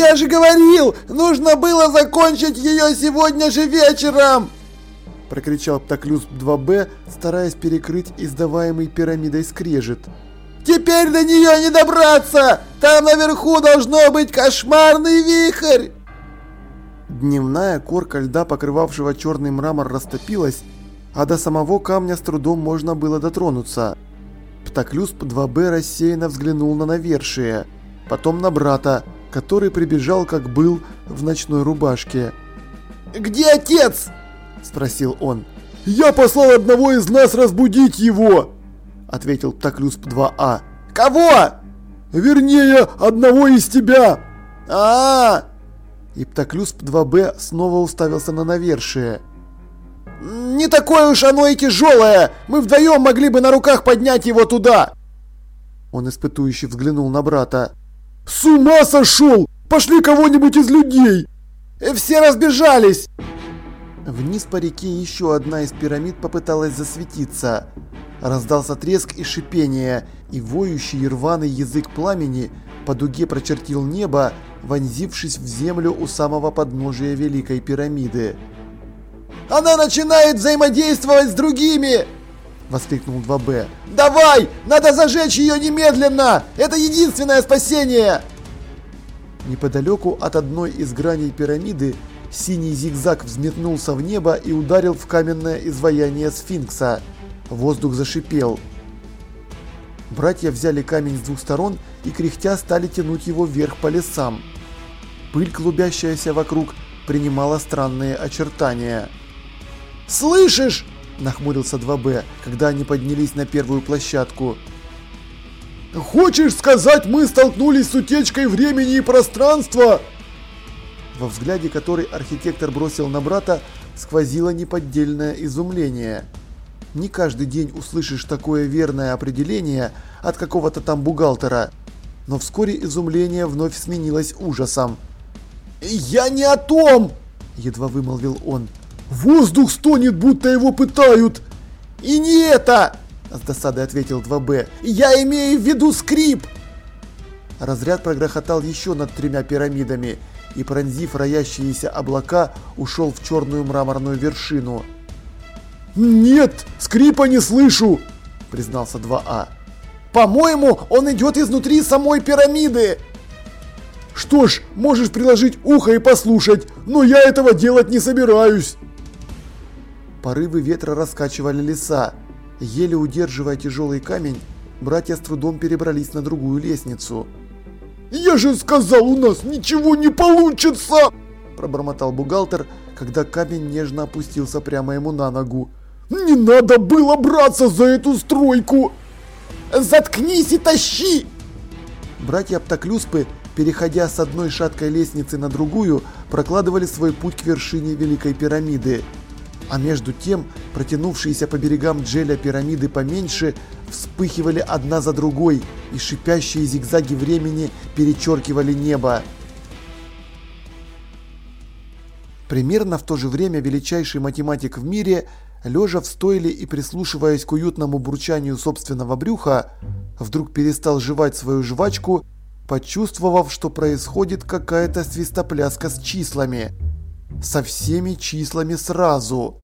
Я же говорил, нужно было закончить ее сегодня же вечером!» Прокричал Птоклюз 2Б, стараясь перекрыть издаваемый пирамидой скрежет. «Теперь до нее не добраться! Там наверху должно быть кошмарный вихрь!» Дневная корка льда, покрывавшего черный мрамор, растопилась, а до самого камня с трудом можно было дотронуться. Птоклюз 2Б рассеянно взглянул на навершие, потом на брата, который прибежал, как был, в ночной рубашке. «Где отец?» – спросил он. «Я послал одного из нас разбудить его!» – ответил Птоклюз 2А. «Кого?» «Вернее, одного из тебя!» а, -а, -а И Птоклюз 2Б снова уставился на навершие. «Не такое уж оно и тяжелое! Мы вдвоем могли бы на руках поднять его туда!» Он испытующе взглянул на брата. «С ума сошел! Пошли кого-нибудь из людей!» «Все разбежались!» Вниз по реке еще одна из пирамид попыталась засветиться. Раздался треск и шипение, и воющий рваный язык пламени по дуге прочертил небо, вонзившись в землю у самого подножия Великой пирамиды. Она начинает взаимодействовать с другими!» Воскликнул 2Б. «Давай! Надо зажечь ее немедленно! Это единственное спасение!» Неподалеку от одной из граней пирамиды синий зигзаг взметнулся в небо и ударил в каменное изваяние сфинкса. Воздух зашипел. Братья взяли камень с двух сторон и кряхтя стали тянуть его вверх по лесам. Пыль, клубящаяся вокруг, принимала странные очертания. «Слышишь?» – нахмурился 2Б, когда они поднялись на первую площадку. «Хочешь сказать, мы столкнулись с утечкой времени и пространства?» Во взгляде, который архитектор бросил на брата, сквозило неподдельное изумление. Не каждый день услышишь такое верное определение от какого-то там бухгалтера, но вскоре изумление вновь сменилось ужасом. «Я не о том!» – едва вымолвил он. Воздух стонет, будто его пытают. И не это, с досадой ответил 2Б. Я имею в виду скрип. Разряд прогрохотал еще над тремя пирамидами и, пронзив роящиеся облака, ушел в черную мраморную вершину. «Нет, скрипа не слышу!» – признался 2А. «По-моему, он идет изнутри самой пирамиды!» «Что ж, можешь приложить ухо и послушать, но я этого делать не собираюсь!» Порывы ветра раскачивали леса. Еле удерживая тяжелый камень, братья с трудом перебрались на другую лестницу. «Я же сказал, у нас ничего не получится!» Пробормотал бухгалтер, когда камень нежно опустился прямо ему на ногу. «Не надо было браться за эту стройку!» «Заткнись и тащи!» Братья Птоклюспы, переходя с одной шаткой лестницы на другую, прокладывали свой путь к вершине Великой пирамиды. А между тем, протянувшиеся по берегам джеля пирамиды поменьше вспыхивали одна за другой, и шипящие зигзаги времени перечеркивали небо. Примерно в то же время величайший математик в мире, лежа в стойле и прислушиваясь к уютному бурчанию собственного брюха, вдруг перестал жевать свою жвачку, почувствовав, что происходит какая-то свистопляска с числами. Со всеми числами сразу.